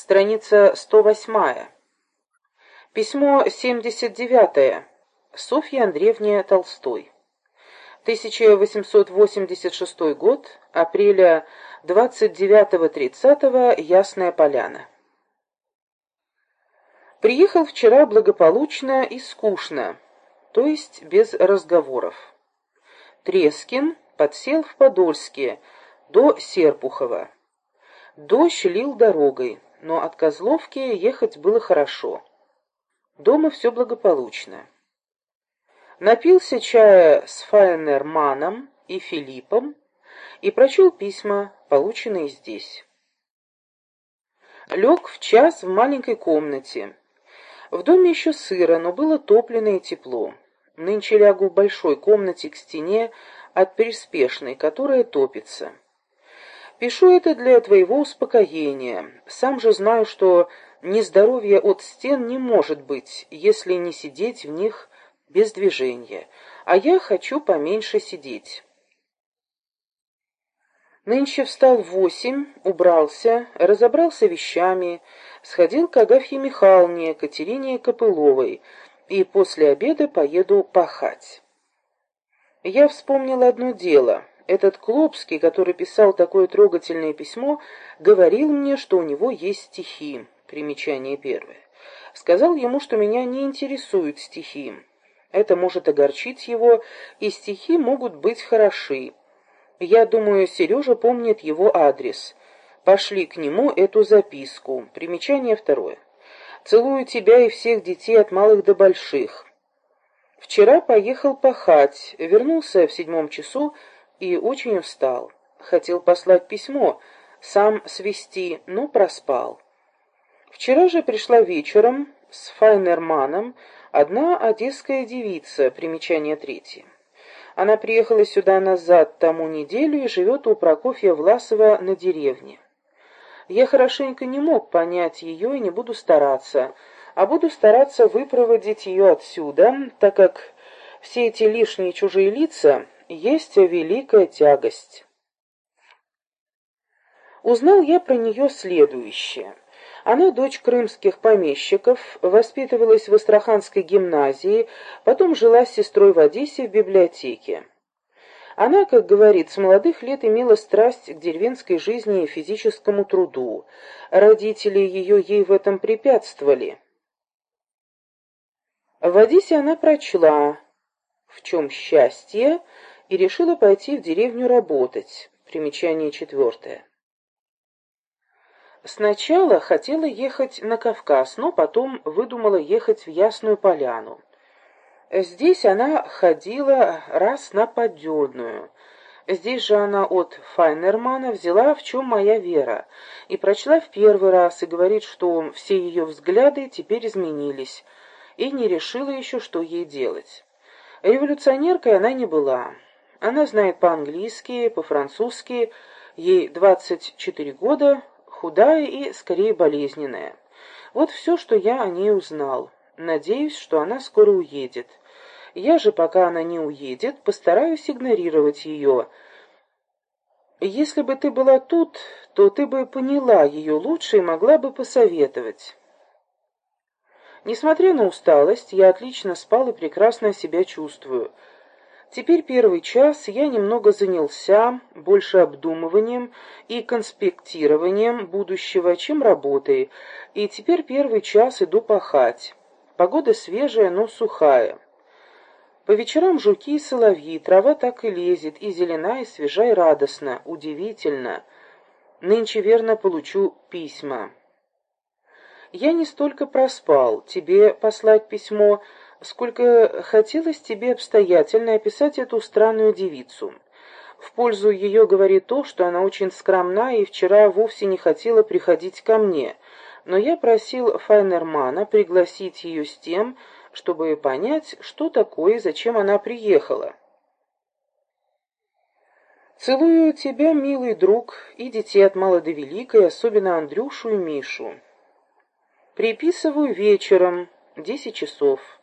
Страница 108. Письмо 79. Софья Андреевне Толстой. 1886 год, апреля 29-30, Ясная Поляна. Приехал вчера благополучно и скучно, то есть без разговоров. Трескин подсел в Подольске до Серпухова. Дождь лил дорогой, но от Козловки ехать было хорошо. Дома все благополучно. Напился чая с Файнерманом и Филиппом и прочел письма, полученные здесь. Лег в час в маленькой комнате. В доме еще сыро, но было топлено и тепло. Нынче лягу в большой комнате к стене от переспешной, которая топится. Пишу это для твоего успокоения. Сам же знаю, что нездоровье от стен не может быть, если не сидеть в них без движения, а я хочу поменьше сидеть. Нынче встал в восемь, убрался, разобрался вещами, сходил к Агафье Михайловне, Катерине Копыловой, и после обеда поеду пахать. Я вспомнил одно дело — этот Клопский, который писал такое трогательное письмо, говорил мне, что у него есть стихи. Примечание первое. Сказал ему, что меня не интересуют стихи. Это может огорчить его, и стихи могут быть хороши. Я думаю, Сережа помнит его адрес. Пошли к нему эту записку. Примечание второе. Целую тебя и всех детей от малых до больших. Вчера поехал пахать, вернулся в седьмом часу, и очень устал. Хотел послать письмо, сам свести, но проспал. Вчера же пришла вечером с Файнерманом одна одесская девица, примечание третье. Она приехала сюда назад тому неделю и живет у Прокофья Власова на деревне. Я хорошенько не мог понять ее и не буду стараться, а буду стараться выпроводить ее отсюда, так как все эти лишние чужие лица есть великая тягость. Узнал я про нее следующее. Она дочь крымских помещиков, воспитывалась в Астраханской гимназии, потом жила с сестрой в Одессе в библиотеке. Она, как говорит, с молодых лет имела страсть к деревенской жизни и физическому труду. Родители ее ей в этом препятствовали. В Одессе она прочла «В чем счастье?» И решила пойти в деревню работать. Примечание четвертое. Сначала хотела ехать на Кавказ, но потом выдумала ехать в Ясную Поляну. Здесь она ходила раз на Поддённую. Здесь же она от Файнермана взяла «В чем моя вера» и прочла в первый раз и говорит, что все ее взгляды теперь изменились, и не решила еще, что ей делать. Революционеркой она не была. Она знает по-английски, по-французски, ей 24 года, худая и скорее болезненная. Вот все, что я о ней узнал. Надеюсь, что она скоро уедет. Я же, пока она не уедет, постараюсь игнорировать ее. Если бы ты была тут, то ты бы поняла ее лучше и могла бы посоветовать. Несмотря на усталость, я отлично спал и прекрасно себя чувствую. Теперь первый час я немного занялся больше обдумыванием и конспектированием будущего, чем работой, и теперь первый час иду пахать. Погода свежая, но сухая. По вечерам жуки и соловьи, трава так и лезет, и зелена, и свежа, и радостно, удивительно. Нынче верно получу письма. Я не столько проспал, тебе послать письмо, сколько хотелось тебе обстоятельно описать эту странную девицу. В пользу ее говорит то, что она очень скромна и вчера вовсе не хотела приходить ко мне, но я просил Файнермана пригласить ее с тем, чтобы понять, что такое и зачем она приехала. Целую тебя, милый друг, и детей от мала до великой, особенно Андрюшу и Мишу. Приписываю вечером, десять часов.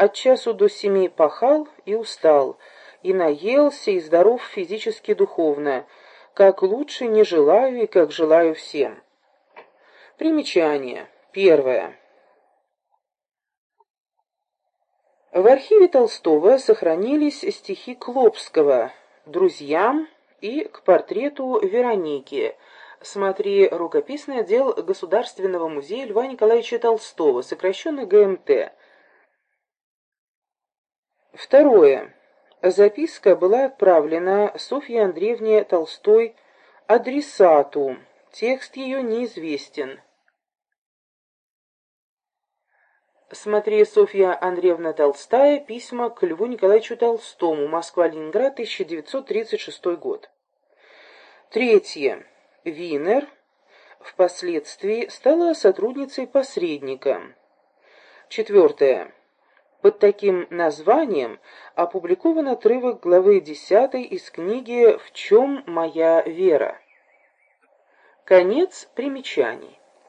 От часу до семи пахал и устал, и наелся, и здоров физически духовно, как лучше не желаю и как желаю всем. Примечание. Первое. В архиве Толстого сохранились стихи Клопского «Друзьям» и «К портрету Вероники». Смотри рукописный отдел Государственного музея Льва Николаевича Толстого, сокращенно ГМТ. Второе. Записка была отправлена Софье Андреевне Толстой адресату. Текст ее неизвестен. Смотри, Софья Андреевна Толстая, письма к Льву Николаевичу Толстому, Москва-Ленинград, 1936 год. Третье. Винер впоследствии стала сотрудницей посредника. Четвертое. Под таким названием опубликован отрывок главы 10 из книги «В чем моя вера?». Конец примечаний.